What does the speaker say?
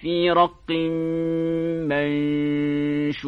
في رق منشور.